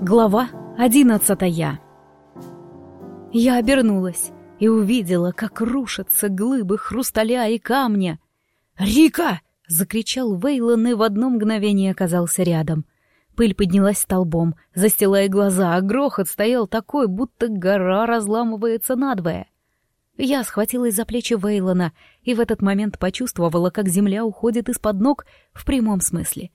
Глава одиннадцатая Я обернулась и увидела, как рушатся глыбы хрусталя и камня. «Рика!» — закричал Вейлон и в одно мгновение оказался рядом. Пыль поднялась столбом, застилая глаза, а грохот стоял такой, будто гора разламывается надвое. Я схватилась за плечи Вейлона и в этот момент почувствовала, как земля уходит из-под ног в прямом смысле.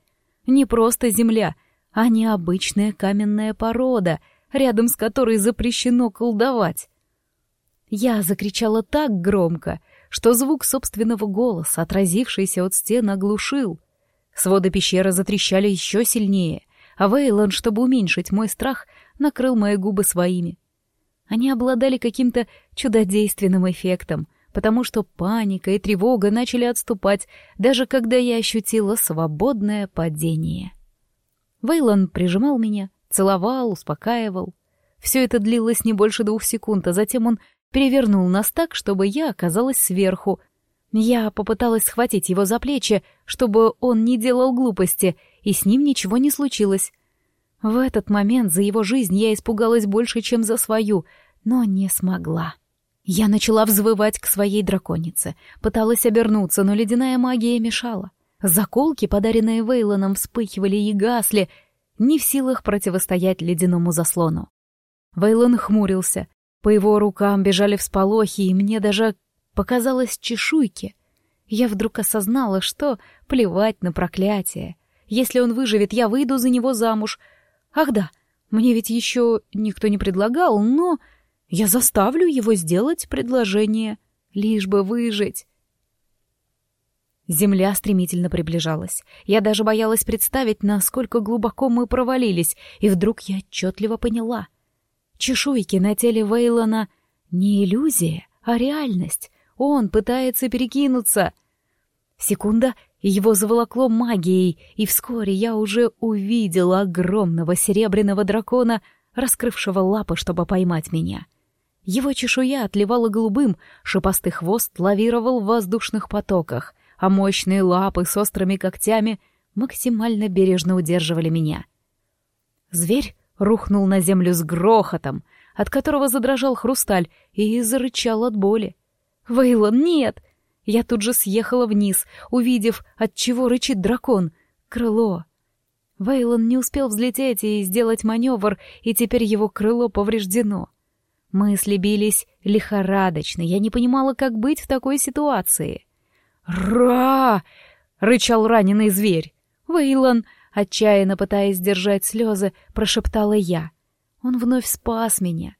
Не просто земля — а не обычная каменная порода, рядом с которой запрещено колдовать. Я закричала так громко, что звук собственного голоса, отразившийся от стен, оглушил. Своды пещеры затрещали еще сильнее, а Вейлон, чтобы уменьшить мой страх, накрыл мои губы своими. Они обладали каким-то чудодейственным эффектом, потому что паника и тревога начали отступать, даже когда я ощутила свободное падение. Вейлон прижимал меня, целовал, успокаивал. Все это длилось не больше двух секунд, а затем он перевернул нас так, чтобы я оказалась сверху. Я попыталась схватить его за плечи, чтобы он не делал глупости, и с ним ничего не случилось. В этот момент за его жизнь я испугалась больше, чем за свою, но не смогла. Я начала взвывать к своей драконице, пыталась обернуться, но ледяная магия мешала. Заколки, подаренные Вейлоном, вспыхивали и гасли, не в силах противостоять ледяному заслону. Вейлон хмурился. По его рукам бежали всполохи, и мне даже показалось чешуйки. Я вдруг осознала, что плевать на проклятие. Если он выживет, я выйду за него замуж. Ах да, мне ведь еще никто не предлагал, но я заставлю его сделать предложение, лишь бы выжить. Земля стремительно приближалась. Я даже боялась представить, насколько глубоко мы провалились, и вдруг я отчетливо поняла. Чешуйки на теле Вейлона не иллюзия, а реальность. Он пытается перекинуться. Секунда, его заволокло магией, и вскоре я уже увидела огромного серебряного дракона, раскрывшего лапы, чтобы поймать меня. Его чешуя отливала голубым, шипастый хвост лавировал в воздушных потоках — а мощные лапы с острыми когтями максимально бережно удерживали меня. Зверь рухнул на землю с грохотом, от которого задрожал хрусталь и зарычал от боли. «Вейлон, нет!» Я тут же съехала вниз, увидев, от чего рычит дракон. Крыло. Вейлон не успел взлететь и сделать маневр, и теперь его крыло повреждено. Мысли бились лихорадочно, я не понимала, как быть в такой ситуации. «Ра!» — рычал раненый зверь. «Вейлон!» — отчаянно пытаясь сдержать слезы, прошептала я. Он вновь спас меня.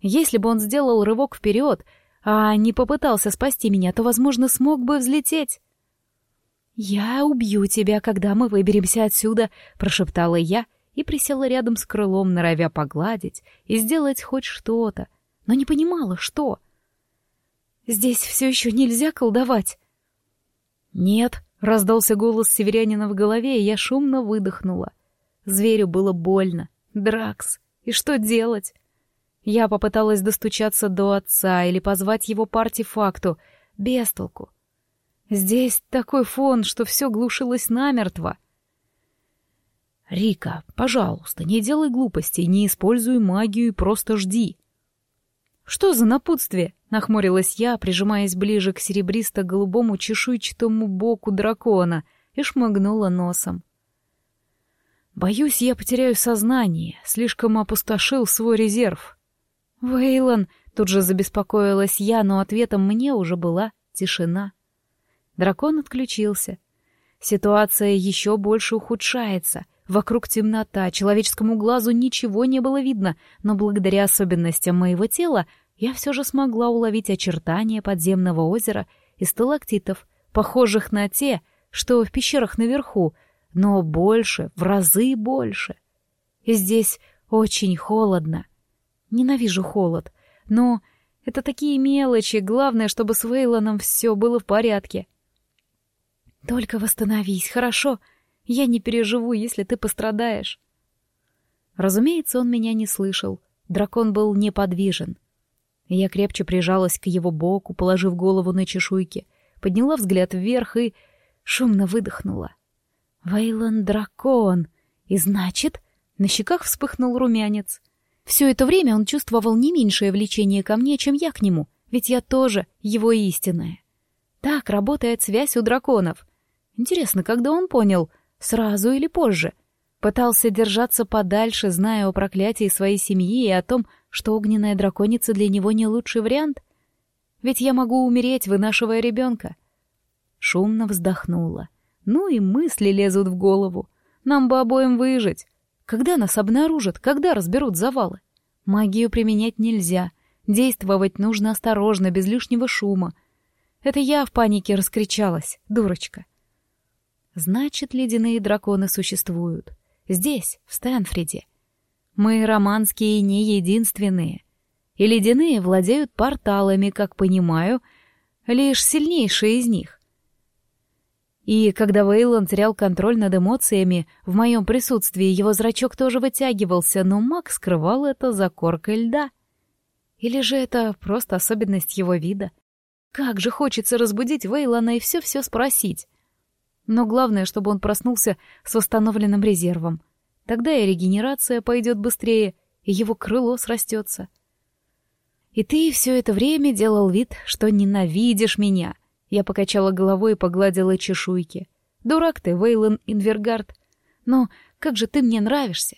Если бы он сделал рывок вперед, а не попытался спасти меня, то, возможно, смог бы взлететь. «Я убью тебя, когда мы выберемся отсюда», — прошептала я и присела рядом с крылом, норовя погладить и сделать хоть что-то, но не понимала, что. «Здесь все еще нельзя колдовать». «Нет», — раздался голос северянина в голове, и я шумно выдохнула. Зверю было больно. Дракс. И что делать? Я попыталась достучаться до отца или позвать его по артефакту. Без толку. Здесь такой фон, что все глушилось намертво. «Рика, пожалуйста, не делай глупостей, не используй магию и просто жди». «Что за напутствие?» — нахмурилась я, прижимаясь ближе к серебристо-голубому чешуйчатому боку дракона, и шмыгнула носом. «Боюсь, я потеряю сознание, слишком опустошил свой резерв». «Вейлон!» — тут же забеспокоилась я, но ответом мне уже была тишина. Дракон отключился. Ситуация еще больше ухудшается. Вокруг темнота, человеческому глазу ничего не было видно, но благодаря особенностям моего тела я все же смогла уловить очертания подземного озера и сталактитов, похожих на те, что в пещерах наверху, но больше, в разы больше. И здесь очень холодно. Ненавижу холод, но это такие мелочи, главное, чтобы с Вейлоном все было в порядке. Только восстановись, хорошо? Я не переживу, если ты пострадаешь. Разумеется, он меня не слышал. Дракон был неподвижен — я крепче прижалась к его боку, положив голову на чешуйки, подняла взгляд вверх и шумно выдохнула. «Вейлон дракон! И значит, На щеках вспыхнул румянец. Все это время он чувствовал не меньшее влечение ко мне, чем я к нему, ведь я тоже его истинная. Так работает связь у драконов. Интересно, когда он понял, сразу или позже? Пытался держаться подальше, зная о проклятии своей семьи и о том, что огненная драконица для него не лучший вариант? Ведь я могу умереть, вынашивая ребенка. Шумно вздохнула. Ну и мысли лезут в голову. Нам бы обоим выжить. Когда нас обнаружат, когда разберут завалы? Магию применять нельзя. Действовать нужно осторожно, без лишнего шума. Это я в панике раскричалась, дурочка. Значит, ледяные драконы существуют. Здесь, в Стэнфриде. Мы, романские, не единственные. И ледяные владеют порталами, как понимаю, лишь сильнейшие из них. И когда Вейлон терял контроль над эмоциями, в моем присутствии его зрачок тоже вытягивался, но маг скрывал это за коркой льда. Или же это просто особенность его вида? Как же хочется разбудить Вейлона и все-все спросить. Но главное, чтобы он проснулся с восстановленным резервом. Тогда и регенерация пойдет быстрее, и его крыло срастется. И ты все это время делал вид, что ненавидишь меня — я покачала головой и погладила чешуйки. «Дурак ты, Вейлон Инвергард. Но как же ты мне нравишься!»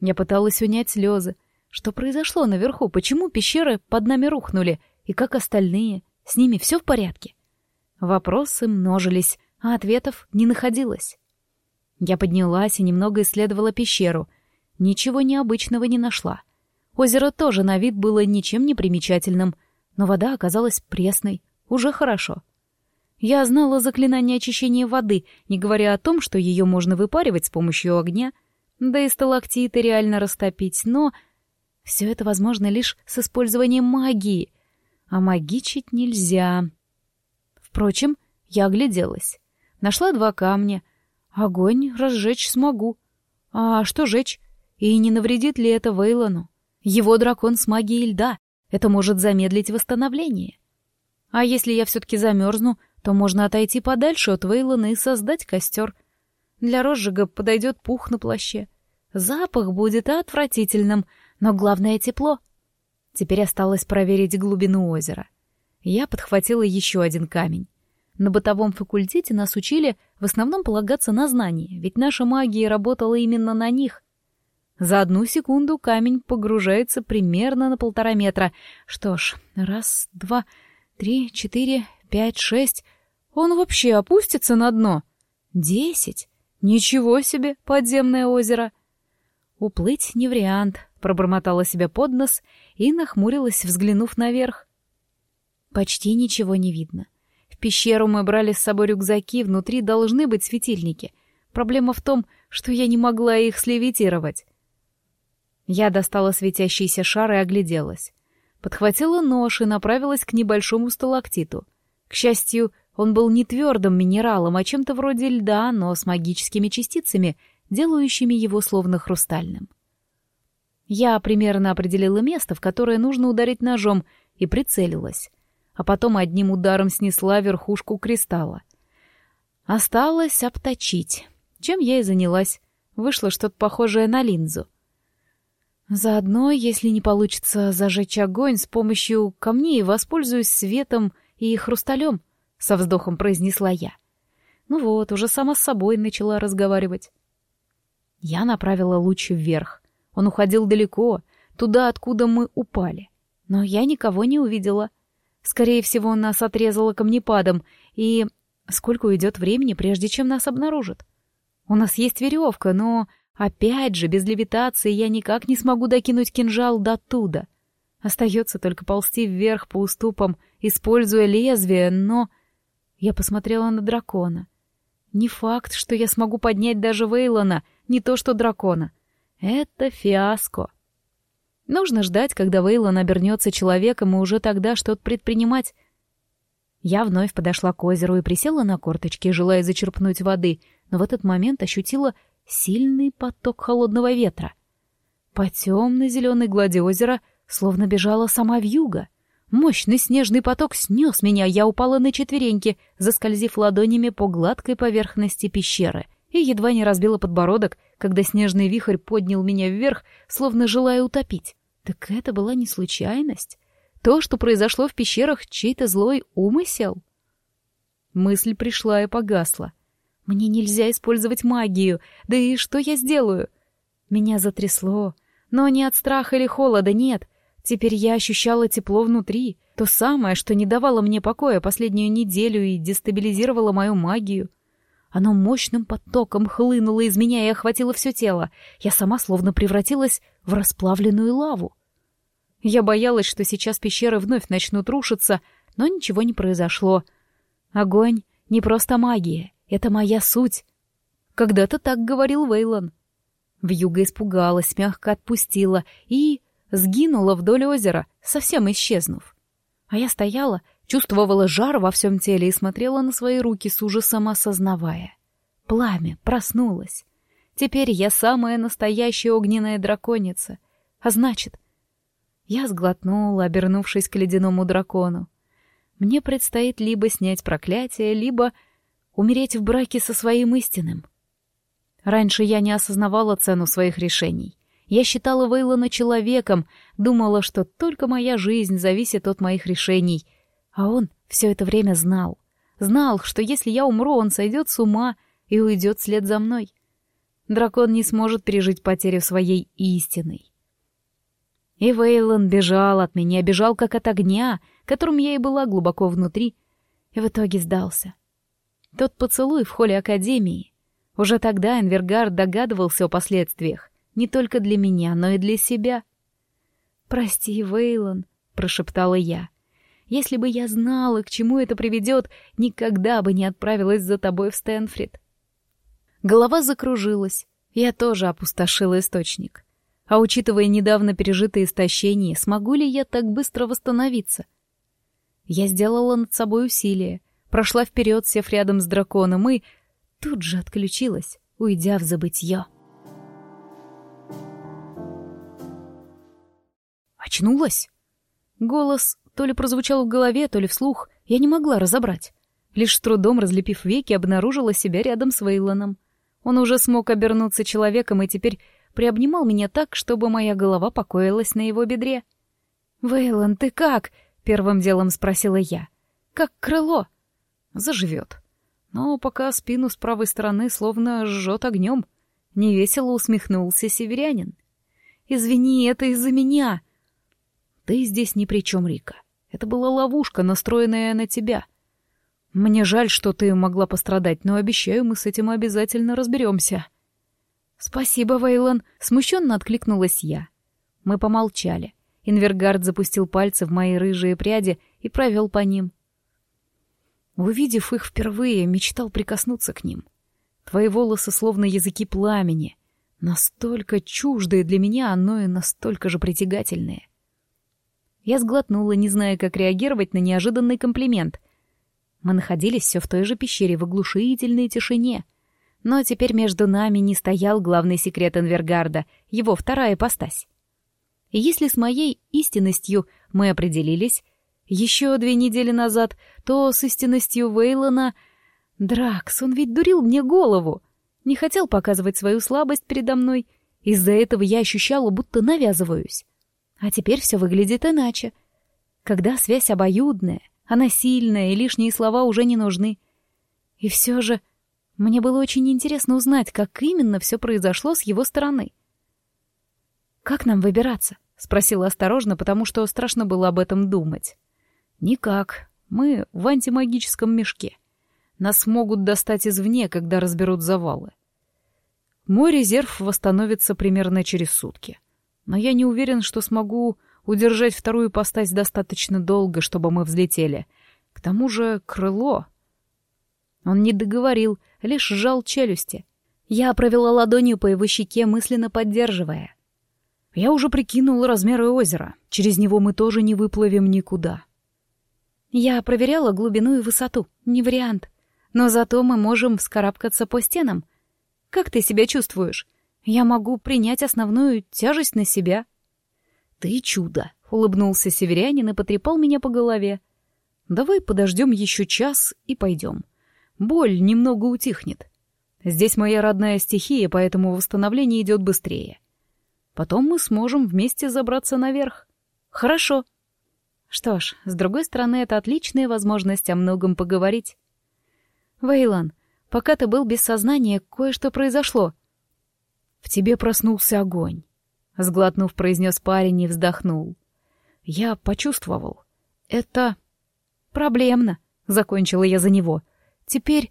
Я пыталась унять слезы. Что произошло наверху? Почему пещеры под нами рухнули? И как остальные? С ними все в порядке? Вопросы множились, а ответов не находилось. Я поднялась и немного исследовала пещеру. Ничего необычного не нашла. Озеро тоже на вид было ничем не примечательным, но вода оказалась пресной, уже хорошо. Я знала заклинание очищения воды, не говоря о том, что ее можно выпаривать с помощью огня, да и сталактиты реально растопить, но все это возможно лишь с использованием магии, а магичить нельзя. Впрочем, я огляделась. Нашла два камня. Огонь разжечь смогу. А что жечь? И не навредит ли это Вейлону? Его дракон с магией льда. Это может замедлить восстановление. А если я все-таки замерзну, то можно отойти подальше от Вейлона и создать костер. Для розжига подойдет пух на плаще. Запах будет отвратительным, но главное — тепло. Теперь осталось проверить глубину озера. Я подхватила еще один камень. На бытовом факультете нас учили в основном полагаться на знания, ведь наша магия работала именно на них. За одну секунду камень погружается примерно на полтора метра. Что ж, раз, два, Три, четыре, пять, шесть. Он вообще опустится на дно? Десять? Ничего себе, подземное озеро. Уплыть не вариант, пробормотала себя под нос и нахмурилась, взглянув наверх. Почти ничего не видно. Пещеру мы брали с собой рюкзаки, внутри должны быть светильники. Проблема в том, что я не могла их слевитировать. Я достала светящийся шар и огляделась подхватила нож и направилась к небольшому сталактиту. К счастью, он был не твердым минералом, а чем-то вроде льда, но с магическими частицами, делающими его словно хрустальным. Я примерно определила место, в которое нужно ударить ножом, и прицелилась, а потом одним ударом снесла верхушку кристалла. Осталось обточить, чем я и занялась. Вышло что-то похожее на линзу. Заодно, если не получится зажечь огонь с помощью камней, воспользуюсь светом и хрусталем, — со вздохом произнесла я. Ну вот, уже сама с собой начала разговаривать. Я направила луч вверх. Он уходил далеко, туда, откуда мы упали. Но я никого не увидела. Скорее всего, нас отрезало камнепадом, и сколько уйдет времени, прежде чем нас обнаружат? У нас есть веревка, но Опять же, без левитации я никак не смогу докинуть кинжал до туда. Остается только ползти вверх по уступам, используя лезвие, но... Я посмотрела на дракона. Не факт, что я смогу поднять даже Вейлона, не то что дракона. Это фиаско. Нужно ждать, когда Вейлон обернется человеком, и уже тогда что-то предпринимать. Я вновь подошла к озеру и присела на корточки, желая зачерпнуть воды, но в этот момент ощутила сильный поток холодного ветра. По темной зеленой глади озера словно бежала сама вьюга. Мощный снежный поток снес меня, я упала на четвереньки, заскользив ладонями по гладкой поверхности пещеры, и едва не разбила подбородок, когда снежный вихрь поднял меня вверх, словно желая утопить. Так это была не случайность. То, что произошло в пещерах, чей-то злой умысел. Мысль пришла и погасла. Мне нельзя использовать магию, да и что я сделаю? Меня затрясло, но не от страха или холода, нет. Теперь я ощущала тепло внутри, то самое, что не давало мне покоя последнюю неделю и дестабилизировало мою магию. Оно мощным потоком хлынуло из меня и охватило все тело. Я сама словно превратилась в расплавленную лаву. Я боялась, что сейчас пещеры вновь начнут рушиться, но ничего не произошло. Огонь — не просто магия, это моя суть. Когда-то так говорил Вейлон. Вьюга испугалась, мягко отпустила и сгинула вдоль озера, совсем исчезнув. А я стояла, чувствовала жар во всем теле и смотрела на свои руки с ужасом осознавая. Пламя проснулось. Теперь я самая настоящая огненная драконица. А значит... Я сглотнула, обернувшись к ледяному дракону. Мне предстоит либо снять проклятие, либо умереть в браке со своим истинным. Раньше я не осознавала цену своих решений. Я считала Вейлона человеком, думала, что только моя жизнь зависит от моих решений. А он все это время знал. Знал, что если я умру, он сойдет с ума и уйдет вслед за мной. Дракон не сможет пережить потерю своей истиной. И Вейлон бежал от меня, бежал как от огня, которым я и была глубоко внутри, и в итоге сдался. Тот поцелуй в холле Академии. Уже тогда Энвергард догадывался о последствиях. Не только для меня, но и для себя. «Прости, Вейлон», — прошептала я. «Если бы я знала, к чему это приведет, никогда бы не отправилась за тобой в Стэнфрид». Голова закружилась. Я тоже опустошила источник. А учитывая недавно пережитое истощение, смогу ли я так быстро восстановиться? Я сделала над собой усилие, прошла вперед, сев рядом с драконом, и тут же отключилась, уйдя в забытье. Очнулась? Голос то ли прозвучал в голове, то ли вслух, я не могла разобрать. Лишь с трудом разлепив веки, обнаружила себя рядом с Вейлоном. Он уже смог обернуться человеком и теперь приобнимал меня так, чтобы моя голова покоилась на его бедре. «Вейлон, ты как?» — первым делом спросила я. «Как крыло?» заживет. Но пока спину с правой стороны словно жжет огнем. Невесело усмехнулся северянин. «Извини, это из-за меня!» «Ты здесь ни при чем, Рика. Это была ловушка, настроенная на тебя. Мне жаль, что ты могла пострадать, но обещаю, мы с этим обязательно разберемся». «Спасибо, Вейлон», — смущенно откликнулась я. Мы помолчали. Инвергард запустил пальцы в мои рыжие пряди и провел по ним. Увидев их впервые, мечтал прикоснуться к ним. Твои волосы словно языки пламени. Настолько чуждые для меня, но и настолько же притягательные. Я сглотнула, не зная, как реагировать на неожиданный комплимент. Мы находились все в той же пещере в оглушительной тишине. Но теперь между нами не стоял главный секрет Энвергарда, его вторая ипостась. И если с моей истинностью мы определились, еще две недели назад, то с истинностью Вейлона... Дракс, он ведь дурил мне голову. Не хотел показывать свою слабость передо мной. Из-за этого я ощущала, будто навязываюсь. А теперь все выглядит иначе. Когда связь обоюдная, она сильная, и лишние слова уже не нужны. И все же мне было очень интересно узнать, как именно все произошло с его стороны. «Как нам выбираться?» — спросила осторожно, потому что страшно было об этом думать. «Никак. Мы в антимагическом мешке. Нас могут достать извне, когда разберут завалы. Мой резерв восстановится примерно через сутки. Но я не уверен, что смогу удержать вторую постась достаточно долго, чтобы мы взлетели. К тому же крыло...» Он не договорил, лишь сжал челюсти. Я провела ладонью по его щеке, мысленно поддерживая. Я уже прикинул размеры озера. Через него мы тоже не выплывем никуда. Я проверяла глубину и высоту. Не вариант. Но зато мы можем вскарабкаться по стенам. Как ты себя чувствуешь? Я могу принять основную тяжесть на себя. Ты чудо, улыбнулся северянин и потрепал меня по голове. Давай подождем еще час и пойдем. Боль немного утихнет. Здесь моя родная стихия, поэтому восстановление идет быстрее. Потом мы сможем вместе забраться наверх. Хорошо. Что ж, с другой стороны, это отличная возможность о многом поговорить. Вейлан, пока ты был без сознания, кое-что произошло. В тебе проснулся огонь. Сглотнув, произнес парень и вздохнул. Я почувствовал. Это проблемно, закончила я за него. Теперь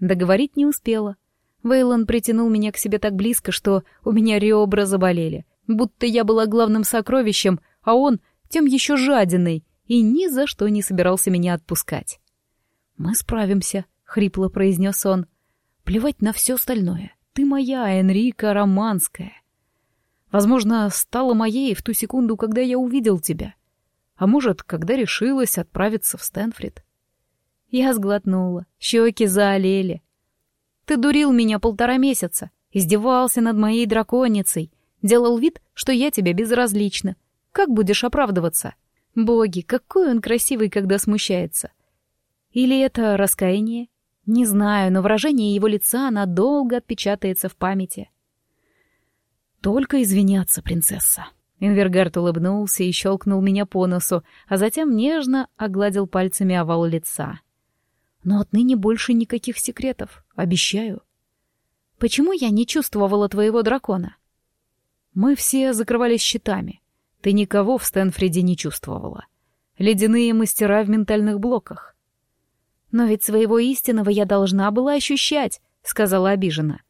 Договорить не успела. Вейлон притянул меня к себе так близко, что у меня ребра заболели. Будто я была главным сокровищем, а он тем еще жадиной и ни за что не собирался меня отпускать. «Мы справимся», — хрипло произнес он. «Плевать на все остальное. Ты моя, Энрика Романская. Возможно, стала моей в ту секунду, когда я увидел тебя. А может, когда решилась отправиться в Стэнфрид. Я сглотнула, щеки заолели. Ты дурил меня полтора месяца, издевался над моей драконицей, делал вид, что я тебе безразлична. Как будешь оправдываться? Боги, какой он красивый, когда смущается. Или это раскаяние? Не знаю, но выражение его лица надолго отпечатается в памяти. Только извиняться, принцесса. Инвергард улыбнулся и щелкнул меня по носу, а затем нежно огладил пальцами овал лица. Но отныне больше никаких секретов, обещаю. Почему я не чувствовала твоего дракона? Мы все закрывались щитами. Ты никого в Стэнфреде не чувствовала. Ледяные мастера в ментальных блоках. Но ведь своего истинного я должна была ощущать, сказала обиженно.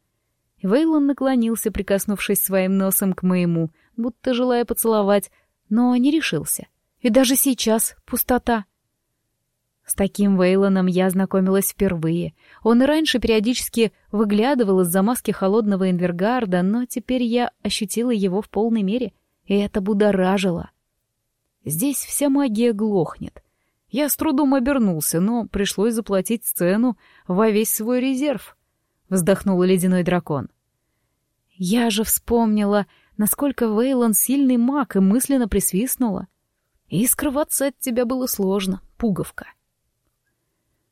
Вейлон наклонился, прикоснувшись своим носом к моему, будто желая поцеловать, но не решился. И даже сейчас пустота — с таким Вейлоном я знакомилась впервые. Он и раньше периодически выглядывал из-за маски холодного инвергарда, но теперь я ощутила его в полной мере, и это будоражило. Здесь вся магия глохнет. Я с трудом обернулся, но пришлось заплатить цену во весь свой резерв. Вздохнул ледяной дракон. Я же вспомнила, насколько Вейлон сильный маг, и мысленно присвистнула. И скрываться от тебя было сложно, пуговка.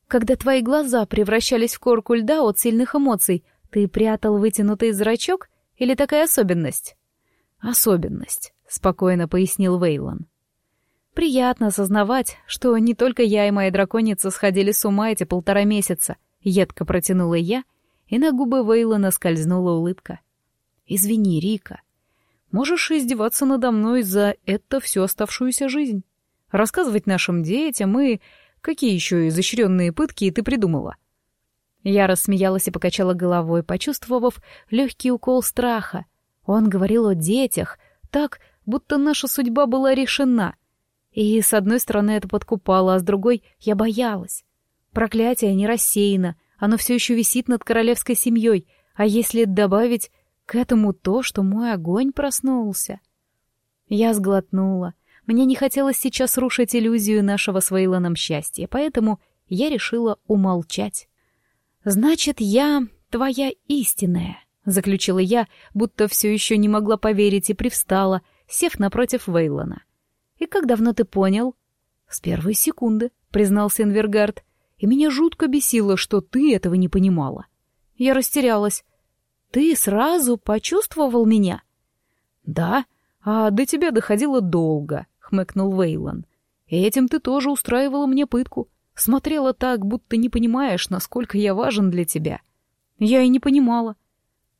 Когда твои глаза превращались в корку льда от сильных эмоций, ты прятал вытянутый зрачок или такая особенность? Особенность, спокойно пояснил Вейлон. Приятно осознавать, что не только я и моя драконица сходили с ума эти полтора месяца, едко протянула я, и на губы Вейлона скользнула улыбка. Извини, Рика. Можешь издеваться надо мной за это всю оставшуюся жизнь. Рассказывать нашим детям и Какие еще изощренные пытки ты придумала?» Я рассмеялась и покачала головой, почувствовав легкий укол страха. Он говорил о детях, так, будто наша судьба была решена. И с одной стороны это подкупало, а с другой я боялась. Проклятие не рассеяно, оно все еще висит над королевской семьей, а если добавить к этому то, что мой огонь проснулся... Я сглотнула — мне не хотелось сейчас рушить иллюзию нашего с Вейлоном счастья, поэтому я решила умолчать. «Значит, я твоя истинная», — заключила я, будто все еще не могла поверить и привстала, сев напротив Вейлона. «И как давно ты понял?» «С первой секунды», — признался Инвергард, «и меня жутко бесило, что ты этого не понимала». Я растерялась. «Ты сразу почувствовал меня?» «Да, а до тебя доходило долго», хмыкнул Вейлон. «Этим ты тоже устраивала мне пытку. Смотрела так, будто не понимаешь, насколько я важен для тебя». Я и не понимала.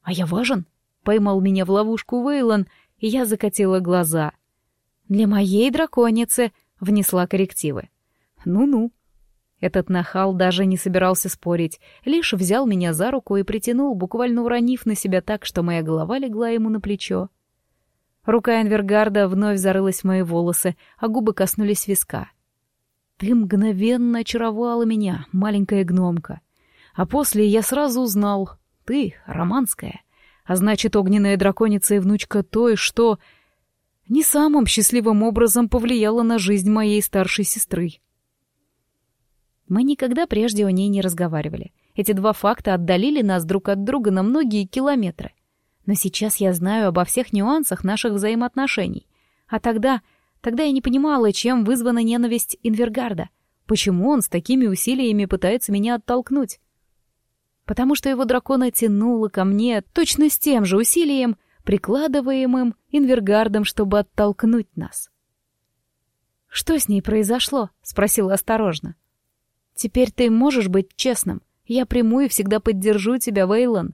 «А я важен?» — поймал меня в ловушку Вейлон, и я закатила глаза. «Для моей драконицы», — внесла коррективы. «Ну-ну». Этот нахал даже не собирался спорить, лишь взял меня за руку и притянул, буквально уронив на себя так, что моя голова легла ему на плечо. Рука Энвергарда вновь зарылась в мои волосы, а губы коснулись виска. «Ты мгновенно очаровала меня, маленькая гномка. А после я сразу узнал, ты романская, а значит, огненная драконица и внучка той, что не самым счастливым образом повлияла на жизнь моей старшей сестры». Мы никогда прежде о ней не разговаривали. Эти два факта отдалили нас друг от друга на многие километры — но сейчас я знаю обо всех нюансах наших взаимоотношений. А тогда... Тогда я не понимала, чем вызвана ненависть Инвергарда. Почему он с такими усилиями пытается меня оттолкнуть? потому что его дракона тянуло ко мне точно с тем же усилием, прикладываемым инвергардом, чтобы оттолкнуть нас. «Что с ней произошло?» — спросила осторожно. «Теперь ты можешь быть честным. Я приму и всегда поддержу тебя, Вейлон».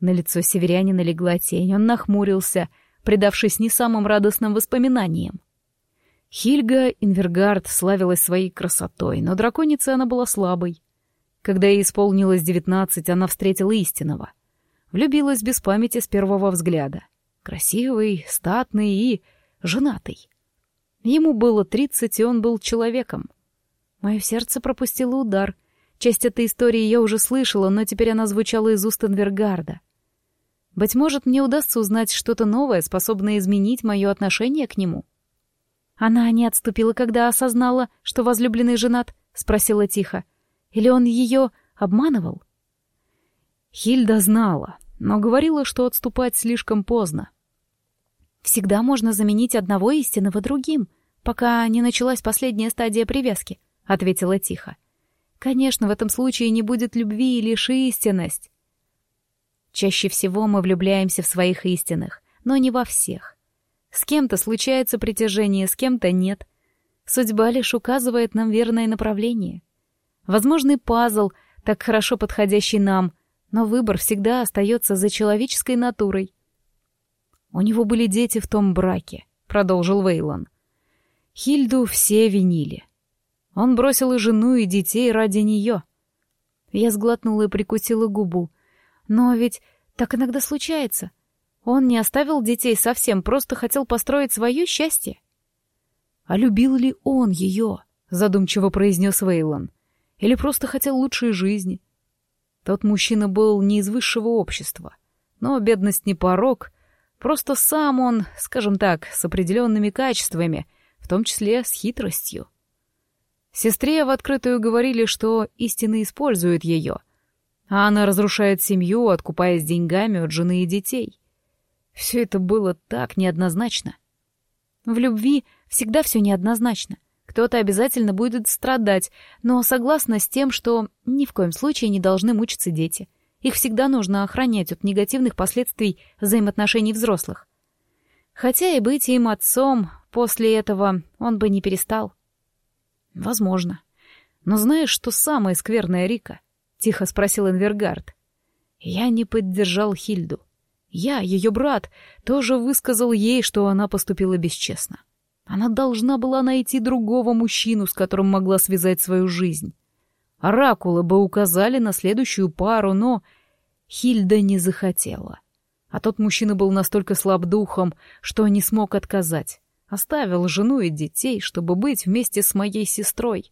На лицо северянина легла тень, он нахмурился, предавшись не самым радостным воспоминаниям. Хильга Инвергард славилась своей красотой, но драконица она была слабой. Когда ей исполнилось девятнадцать, она встретила истинного. Влюбилась без памяти с первого взгляда. Красивый, статный и женатый. Ему было тридцать, и он был человеком. Мое сердце пропустило удар. Часть этой истории я уже слышала, но теперь она звучала из уст Энвергарда. Быть может, мне удастся узнать что-то новое, способное изменить мое отношение к нему. Она не отступила, когда осознала, что возлюбленный женат, спросила тихо. Или он ее обманывал? Хильда знала, но говорила, что отступать слишком поздно. Всегда можно заменить одного истинного другим, пока не началась последняя стадия привязки, ответила тихо. Конечно, в этом случае не будет любви и лишь истинность. Чаще всего мы влюбляемся в своих истинных, но не во всех. С кем-то случается притяжение, с кем-то нет. Судьба лишь указывает нам верное направление. Возможный пазл, так хорошо подходящий нам, но выбор всегда остается за человеческой натурой. «У него были дети в том браке», — продолжил Вейлон. Хильду все винили. Он бросил и жену, и детей ради нее. Я сглотнула и прикусила губу. Но ведь так иногда случается. Он не оставил детей совсем, просто хотел построить свое счастье. «А любил ли он ее?» — задумчиво произнес Вейлон. «Или просто хотел лучшей жизни?» Тот мужчина был не из высшего общества. Но бедность не порог, просто сам он, скажем так, с определенными качествами, в том числе с хитростью. Сестре в открытую говорили, что истинно используют ее, а она разрушает семью, откупаясь деньгами от жены и детей. Все это было так неоднозначно. В любви всегда все неоднозначно. Кто-то обязательно будет страдать, но согласна с тем, что ни в коем случае не должны мучиться дети. Их всегда нужно охранять от негативных последствий взаимоотношений взрослых. Хотя и быть им отцом после этого он бы не перестал. Возможно. Но знаешь, что самое скверное, Рика? — тихо спросил Энвергард. Я не поддержал Хильду. Я, ее брат, тоже высказал ей, что она поступила бесчестно. Она должна была найти другого мужчину, с которым могла связать свою жизнь. Оракулы бы указали на следующую пару, но Хильда не захотела. А тот мужчина был настолько слаб духом, что не смог отказать. Оставил жену и детей, чтобы быть вместе с моей сестрой.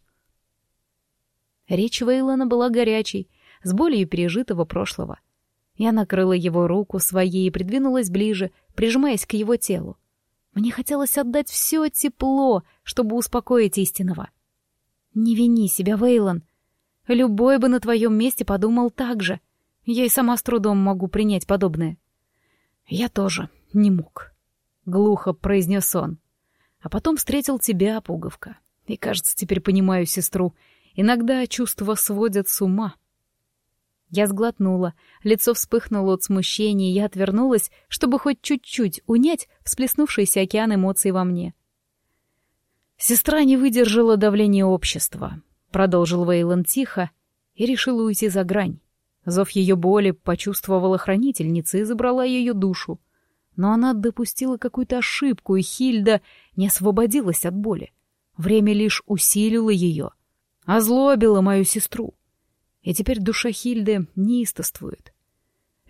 Речь Вейлона была горячей, с болью пережитого прошлого. Я накрыла его руку своей и придвинулась ближе, прижимаясь к его телу. Мне хотелось отдать все тепло, чтобы успокоить истинного. «Не вини себя, Вейлон. Любой бы на твоем месте подумал так же. Я и сама с трудом могу принять подобное». «Я тоже не мог», — глухо произнес он. А потом встретил тебя, пуговка. И, кажется, теперь понимаю сестру — Иногда чувства сводят с ума. Я сглотнула, лицо вспыхнуло от смущения, и я отвернулась, чтобы хоть чуть-чуть унять всплеснувшийся океан эмоций во мне. «Сестра не выдержала давления общества», — продолжил Вейлон тихо, и решила уйти за грань. Зов ее боли почувствовала хранительница и забрала ее душу. Но она допустила какую-то ошибку, и Хильда не освободилась от боли. Время лишь усилило ее озлобила мою сестру. И теперь душа Хильды неистовствует.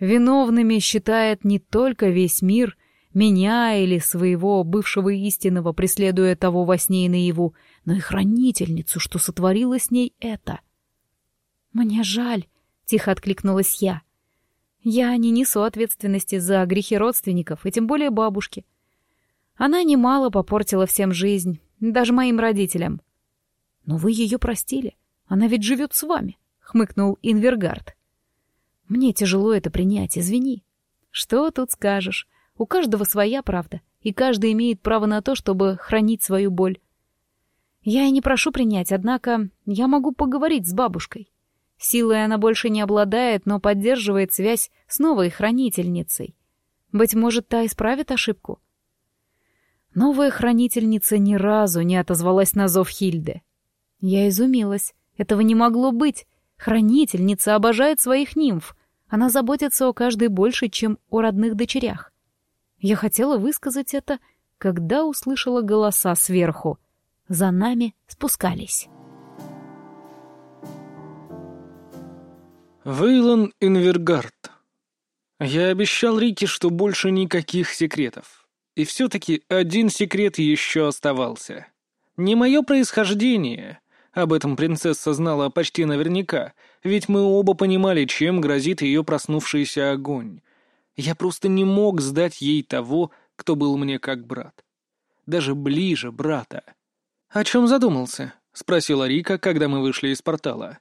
Виновными считает не только весь мир, меня или своего бывшего истинного, преследуя того во сне и наяву, но и хранительницу, что сотворила с ней это. «Мне жаль», — тихо откликнулась я. «Я не несу ответственности за грехи родственников, и тем более бабушки. Она немало попортила всем жизнь, даже моим родителям. «Но вы ее простили. Она ведь живет с вами», — хмыкнул Инвергард. «Мне тяжело это принять, извини». «Что тут скажешь? У каждого своя правда, и каждый имеет право на то, чтобы хранить свою боль. Я и не прошу принять, однако я могу поговорить с бабушкой. Силой она больше не обладает, но поддерживает связь с новой хранительницей. Быть может, та исправит ошибку? Новая хранительница ни разу не отозвалась на зов Хильды. Я изумилась. Этого не могло быть. Хранительница обожает своих нимф. Она заботится о каждой больше, чем о родных дочерях. Я хотела высказать это, когда услышала голоса сверху. За нами спускались. Вейлон Инвергард. Я обещал Рике, что больше никаких секретов. И все-таки один секрет еще оставался. Не мое происхождение. Об этом принцесса знала почти наверняка, ведь мы оба понимали, чем грозит ее проснувшийся огонь. Я просто не мог сдать ей того, кто был мне как брат. Даже ближе брата. «О чем задумался?» — спросила Рика, когда мы вышли из портала.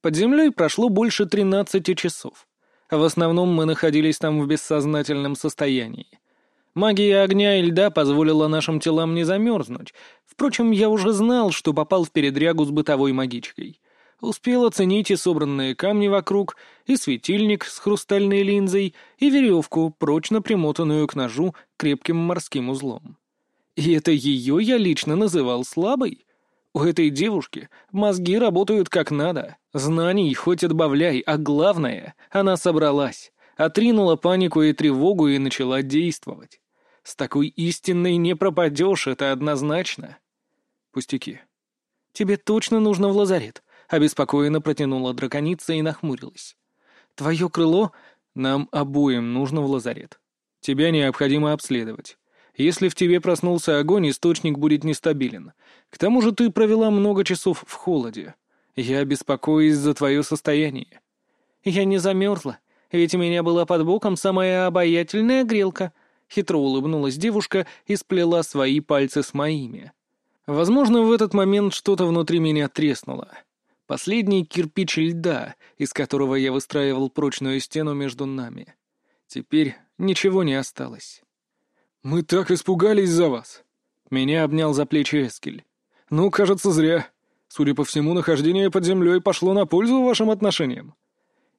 Под землей прошло больше тринадцати часов. В основном мы находились там в бессознательном состоянии. Магия огня и льда позволила нашим телам не замерзнуть. Впрочем, я уже знал, что попал в передрягу с бытовой магичкой. Успел оценить и собранные камни вокруг, и светильник с хрустальной линзой, и веревку, прочно примотанную к ножу крепким морским узлом. И это ее я лично называл слабой? У этой девушки мозги работают как надо. Знаний хоть отбавляй, а главное, она собралась, отринула панику и тревогу и начала действовать. С такой истинной не пропадешь, это однозначно. Пустяки. Тебе точно нужно в лазарет, обеспокоенно протянула драконица и нахмурилась. Твое крыло нам обоим нужно в лазарет. Тебя необходимо обследовать. Если в тебе проснулся огонь, источник будет нестабилен. К тому же ты провела много часов в холоде. Я беспокоюсь за твое состояние. Я не замерзла, ведь у меня была под боком самая обаятельная грелка. Хитро улыбнулась девушка и сплела свои пальцы с моими. Возможно, в этот момент что-то внутри меня треснуло. Последний кирпич льда, из которого я выстраивал прочную стену между нами. Теперь ничего не осталось. «Мы так испугались за вас!» Меня обнял за плечи Эскель. «Ну, кажется, зря. Судя по всему, нахождение под землей пошло на пользу вашим отношениям».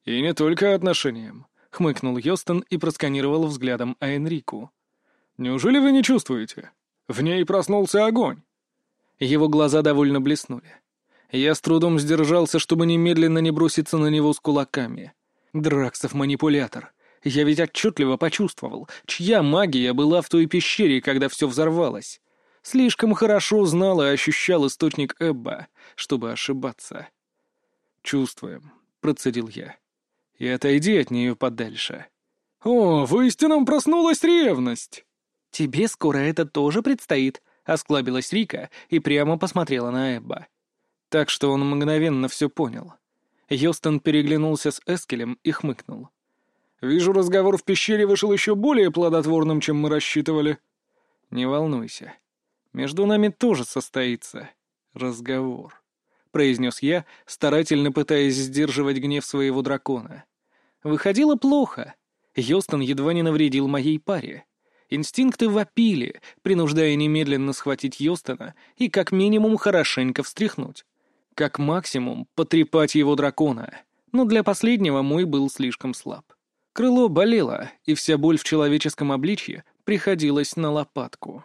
«И не только отношениям», — хмыкнул Йостон и просканировал взглядом Айнрику. «Неужели вы не чувствуете? В ней проснулся огонь». Его глаза довольно блеснули. Я с трудом сдержался, чтобы немедленно не броситься на него с кулаками. Драксов манипулятор. Я ведь отчетливо почувствовал, чья магия была в той пещере, когда все взорвалось. Слишком хорошо знал и ощущал источник Эбба, чтобы ошибаться. «Чувствуем», — процедил я. «И отойди от нее подальше». «О, в истинном проснулась ревность!» «Тебе скоро это тоже предстоит», — осклабилась Рика и прямо посмотрела на Эбба. Так что он мгновенно все понял. Йостон переглянулся с Эскелем и хмыкнул. Вижу, разговор в пещере вышел еще более плодотворным, чем мы рассчитывали. Не волнуйся. Между нами тоже состоится разговор, — произнес я, старательно пытаясь сдерживать гнев своего дракона. Выходило плохо. Йостон едва не навредил моей паре. Инстинкты вопили, принуждая немедленно схватить Йостона и как минимум хорошенько встряхнуть. Как максимум потрепать его дракона. Но для последнего мой был слишком слаб. Крыло болело, и вся боль в человеческом обличье приходилась на лопатку.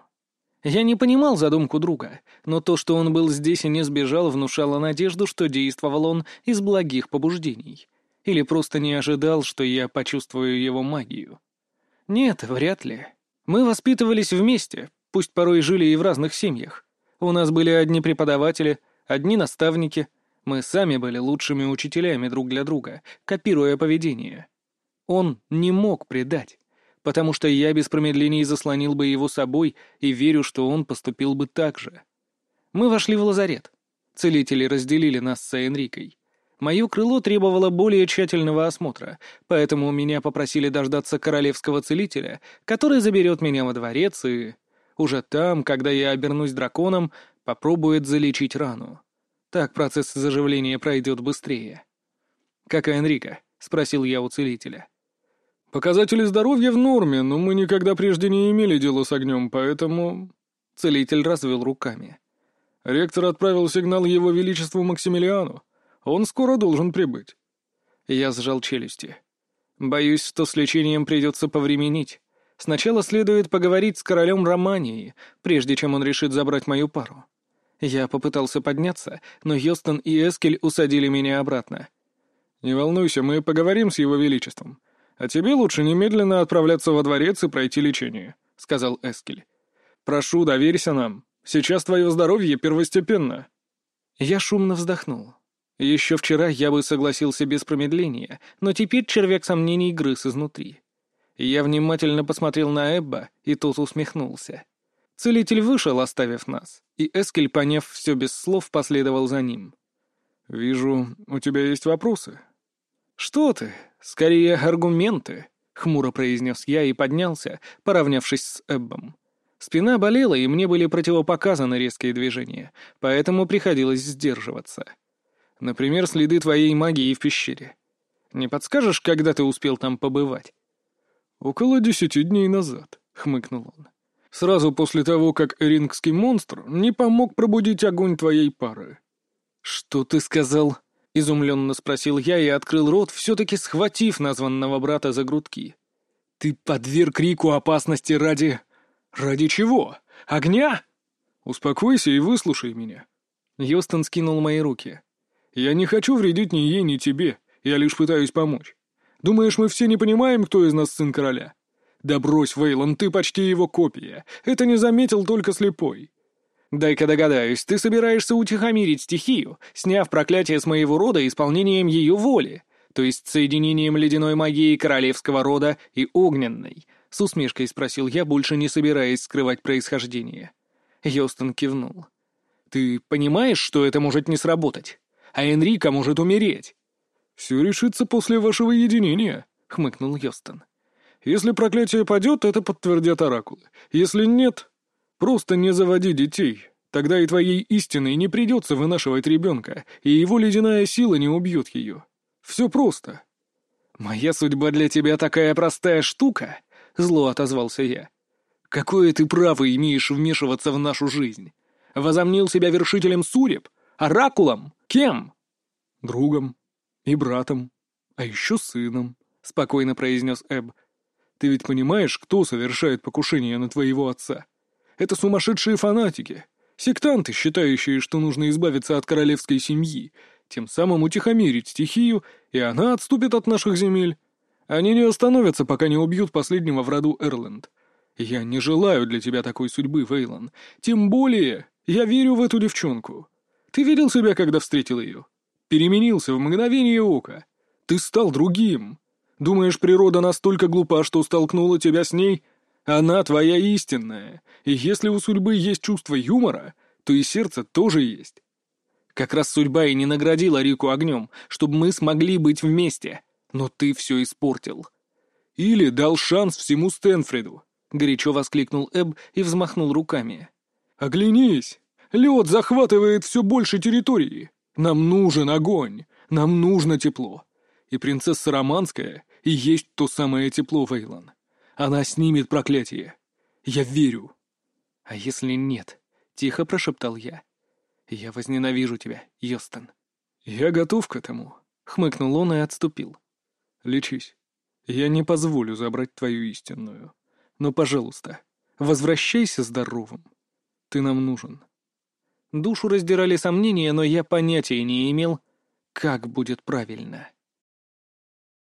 Я не понимал задумку друга, но то, что он был здесь и не сбежал, внушало надежду, что действовал он из благих побуждений. Или просто не ожидал, что я почувствую его магию. Нет, вряд ли. Мы воспитывались вместе, пусть порой жили и в разных семьях. У нас были одни преподаватели, одни наставники. Мы сами были лучшими учителями друг для друга, копируя поведение. Он не мог предать, потому что я без промедлений заслонил бы его собой и верю, что он поступил бы так же. Мы вошли в лазарет. Целители разделили нас с Энрикой. Мое крыло требовало более тщательного осмотра, поэтому меня попросили дождаться королевского целителя, который заберет меня во дворец и... Уже там, когда я обернусь драконом, попробует залечить рану. Так процесс заживления пройдет быстрее. «Как Энрика?» — спросил я у целителя. Показатели здоровья в норме, но мы никогда прежде не имели дела с огнем, поэтому...» Целитель развел руками. Ректор отправил сигнал его величеству Максимилиану. Он скоро должен прибыть». Я сжал челюсти. «Боюсь, что с лечением придется повременить. Сначала следует поговорить с королем Романии, прежде чем он решит забрать мою пару». Я попытался подняться, но Йостон и Эскель усадили меня обратно. «Не волнуйся, мы поговорим с его величеством. А тебе лучше немедленно отправляться во дворец и пройти лечение», — сказал Эскель. «Прошу, доверься нам. Сейчас твое здоровье первостепенно». Я шумно вздохнул. Еще вчера я бы согласился без промедления, но теперь червяк сомнений грыз изнутри. Я внимательно посмотрел на Эбба, и тот усмехнулся. Целитель вышел, оставив нас, и Эскель, поняв все без слов, последовал за ним. «Вижу, у тебя есть вопросы». «Что ты? Скорее, аргументы», — хмуро произнес я и поднялся, поравнявшись с Эббом. Спина болела, и мне были противопоказаны резкие движения, поэтому приходилось сдерживаться. Например, следы твоей магии в пещере. Не подскажешь, когда ты успел там побывать?» «Около десяти дней назад», — хмыкнул он. «Сразу после того, как эрингский монстр не помог пробудить огонь твоей пары». «Что ты сказал?» — изумленно спросил я и открыл рот, все-таки схватив названного брата за грудки. «Ты подверг Рику опасности ради... ради чего? Огня?» «Успокойся и выслушай меня». Йостон скинул мои руки. «Я не хочу вредить ни ей, ни тебе. Я лишь пытаюсь помочь. Думаешь, мы все не понимаем, кто из нас сын короля? Да брось, Вейлон, ты почти его копия. Это не заметил только слепой. Дай-ка догадаюсь, ты собираешься утихомирить стихию, сняв проклятие с моего рода исполнением ее воли, то есть соединением ледяной магии королевского рода и огненной, с усмешкой спросил я, больше не собираясь скрывать происхождение. Йостон кивнул. «Ты понимаешь, что это может не сработать? А Энрика может умереть?» «Все решится после вашего единения», — хмыкнул Йостон. «Если проклятие падет, это подтвердят оракулы. Если нет, просто не заводи детей. Тогда и твоей истиной не придется вынашивать ребенка, и его ледяная сила не убьет ее. Все просто». «Моя судьба для тебя такая простая штука?» — зло отозвался я. «Какое ты право имеешь вмешиваться в нашу жизнь? Возомнил себя вершителем суреб? Оракулом? Кем?» «Другом», «И братом. А еще сыном», — спокойно произнес Эб. «Ты ведь понимаешь, кто совершает покушение на твоего отца? Это сумасшедшие фанатики, сектанты, считающие, что нужно избавиться от королевской семьи, тем самым утихомирить стихию, и она отступит от наших земель. Они не остановятся, пока не убьют последнего в роду Эрленд. Я не желаю для тебя такой судьбы, Вейлон. Тем более, я верю в эту девчонку. Ты видел себя, когда встретил ее? переменился в мгновение ока. Ты стал другим. Думаешь, природа настолько глупа, что столкнула тебя с ней? Она твоя истинная, и если у судьбы есть чувство юмора, то и сердце тоже есть. Как раз судьба и не наградила Рику огнем, чтобы мы смогли быть вместе. Но ты все испортил. Или дал шанс всему Стэнфреду, — горячо воскликнул Эб и взмахнул руками. «Оглянись! Лед захватывает все больше территории. Нам нужен огонь, нам нужно тепло. И принцесса Романская и есть то самое тепло, Вейлон. Она снимет проклятие. Я верю. А если нет? Тихо прошептал я. Я возненавижу тебя, Йостон. Я готов к этому. Хмыкнул он и отступил. Лечись. Я не позволю забрать твою истинную. Но, пожалуйста, возвращайся здоровым. Ты нам нужен. Душу раздирали сомнения, но я понятия не имел, как будет правильно.